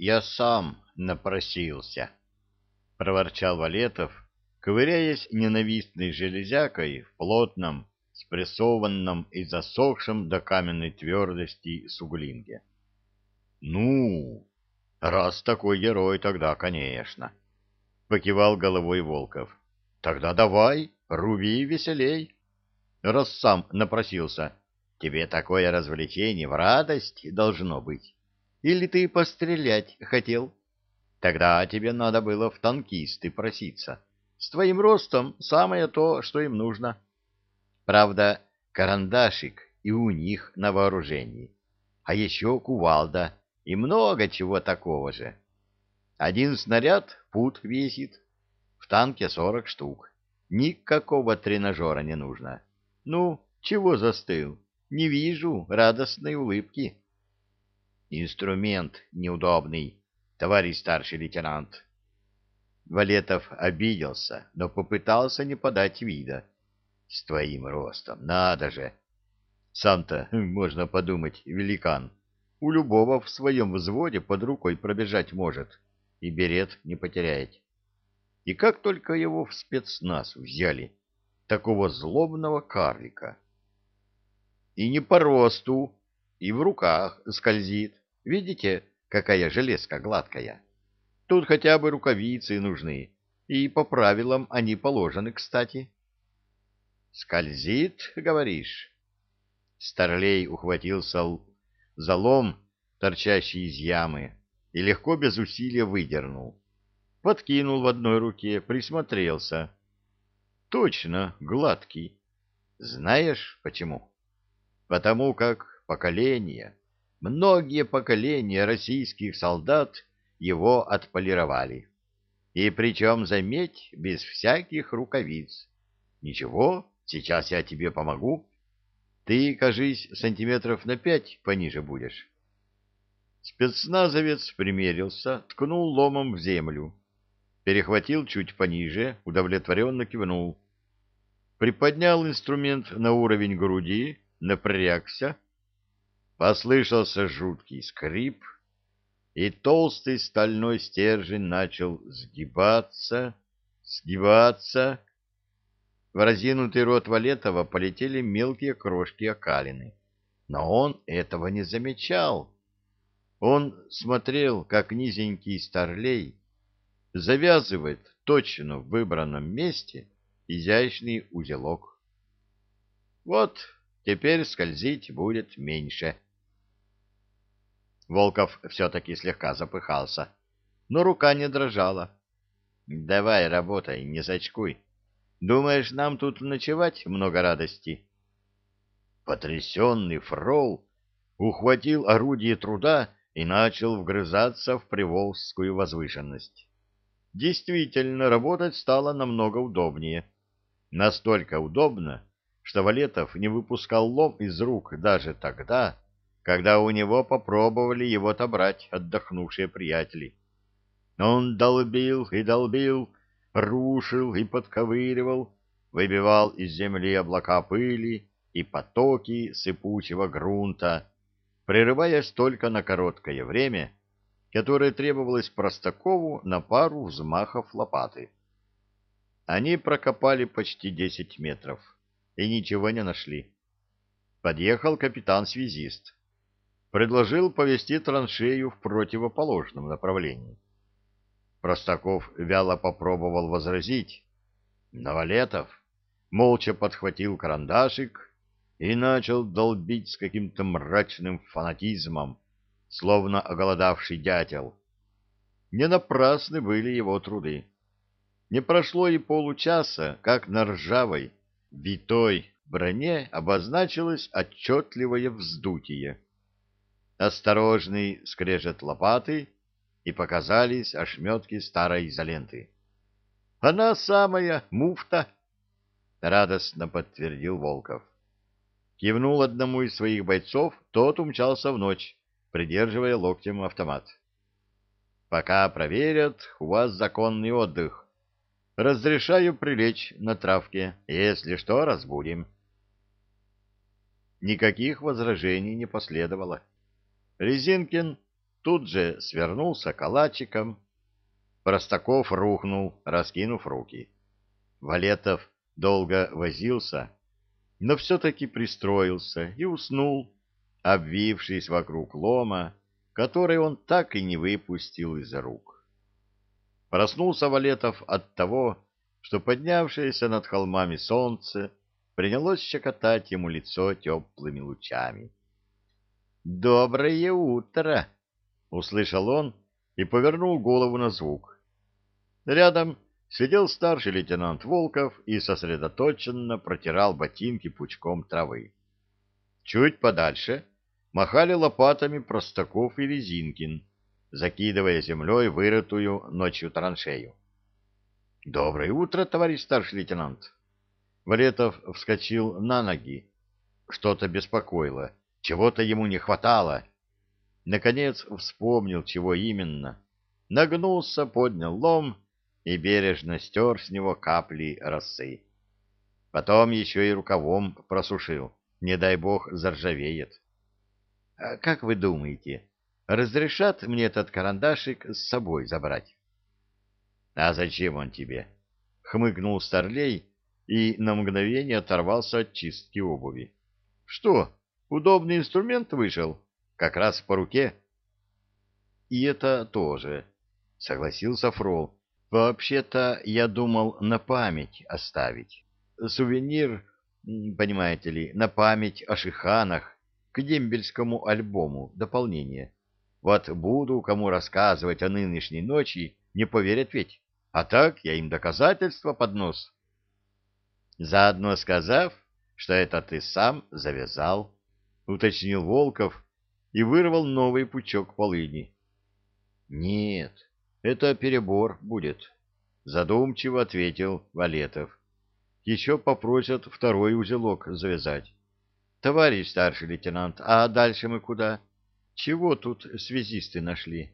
я сам напросился, — проворчал Валетов, ковыряясь ненавистной железякой в плотном, спрессованном и засохшем до каменной твердости суглинге. — Ну, раз такой герой, тогда, конечно, — покивал головой Волков. — Тогда давай, руби веселей, раз сам напросился. Тебе такое развлечение в радость должно быть. Или ты пострелять хотел? Тогда тебе надо было в танкисты проситься. С твоим ростом самое то, что им нужно. Правда, карандашик и у них на вооружении. А еще кувалда и много чего такого же. Один снаряд пут весит, в танке сорок штук. Никакого тренажера не нужно. Ну, чего застыл? Не вижу радостной улыбки. Инструмент неудобный, товарищ старший лейтенант. Валетов обиделся, но попытался не подать вида. С твоим ростом, надо же! Сам-то, хм, можно подумать, великан. У любого в своем взводе под рукой пробежать может и берет не потеряет. И как только его в спецназ взяли, такого злобного карлика. И не по росту, и в руках скользит. Видите, какая железка гладкая? Тут хотя бы рукавицы нужны, и по правилам они положены, кстати. «Скользит, говоришь?» Старлей ухватился за лом, торчащий из ямы, и легко без усилия выдернул. Подкинул в одной руке, присмотрелся. «Точно, гладкий. Знаешь почему?» «Потому как поколение». Многие поколения российских солдат его отполировали. И причем, заметь, без всяких рукавиц. Ничего, сейчас я тебе помогу. Ты, кажись, сантиметров на пять пониже будешь. Спецназовец примерился, ткнул ломом в землю. Перехватил чуть пониже, удовлетворенно кивнул. Приподнял инструмент на уровень груди, напрягся — Послышался жуткий скрип, и толстый стальной стержень начал сгибаться, сгибаться. В разинутый рот Валетова полетели мелкие крошки окалины, но он этого не замечал. Он смотрел, как низенький старлей завязывает точно в выбранном месте изящный узелок. Вот теперь скользить будет меньше, — Волков все-таки слегка запыхался, но рука не дрожала. «Давай, работай, не зачкуй. Думаешь, нам тут ночевать много радости?» Потрясенный фрол ухватил орудие труда и начал вгрызаться в приволжскую возвышенность. Действительно, работать стало намного удобнее. Настолько удобно, что Валетов не выпускал лом из рук даже тогда, когда у него попробовали его отобрать отдохнувшие приятели. Он долбил и долбил, рушил и подковыривал, выбивал из земли облака пыли и потоки сыпучего грунта, прерываясь только на короткое время, которое требовалось Простакову на пару взмахов лопаты. Они прокопали почти десять метров и ничего не нашли. Подъехал капитан-связист предложил повести траншею в противоположном направлении. Простаков вяло попробовал возразить. Новолетов молча подхватил карандашик и начал долбить с каким-то мрачным фанатизмом, словно оголодавший дятел. Не напрасны были его труды. Не прошло и получаса, как на ржавой, витой броне обозначилось отчетливое вздутие осторожный скрежет лопаты, и показались ошметки старой изоленты. — Она самая, муфта! — радостно подтвердил Волков. Кивнул одному из своих бойцов, тот умчался в ночь, придерживая локтем автомат. — Пока проверят, у вас законный отдых. Разрешаю прилечь на травке, если что, разбудим. Никаких возражений не последовало. Резинкин тут же свернулся калачиком. Простаков рухнул, раскинув руки. Валетов долго возился, но все-таки пристроился и уснул, обвившись вокруг лома, который он так и не выпустил из рук. Проснулся Валетов от того, что поднявшееся над холмами солнце принялось щекотать ему лицо теплыми лучами. «Доброе утро!» — услышал он и повернул голову на звук. Рядом сидел старший лейтенант Волков и сосредоточенно протирал ботинки пучком травы. Чуть подальше махали лопатами Простаков и Резинкин, закидывая землей вырытую ночью траншею. «Доброе утро, товарищ старший лейтенант!» Валетов вскочил на ноги. Что-то беспокоило. Чего-то ему не хватало. Наконец вспомнил, чего именно. Нагнулся, поднял лом и бережно стер с него капли росы. Потом еще и рукавом просушил. Не дай бог заржавеет. А как вы думаете, разрешат мне этот карандашик с собой забрать? — А зачем он тебе? — хмыкнул Старлей и на мгновение оторвался от чистки обуви. — Что? Удобный инструмент вышел, как раз по руке. И это тоже, согласился Фрол. Вообще-то я думал на память оставить. Сувенир, понимаете ли, на память о шиханах к дембельскому альбому дополнение. Вот буду кому рассказывать о нынешней ночи, не поверят ведь. А так я им доказательства поднос. Заодно сказав, что это ты сам завязал уточнил Волков и вырвал новый пучок полыни. Нет, это перебор будет, задумчиво ответил Валетов. Еще попросят второй узелок завязать. Товарищ старший лейтенант, а дальше мы куда? Чего тут связисты нашли?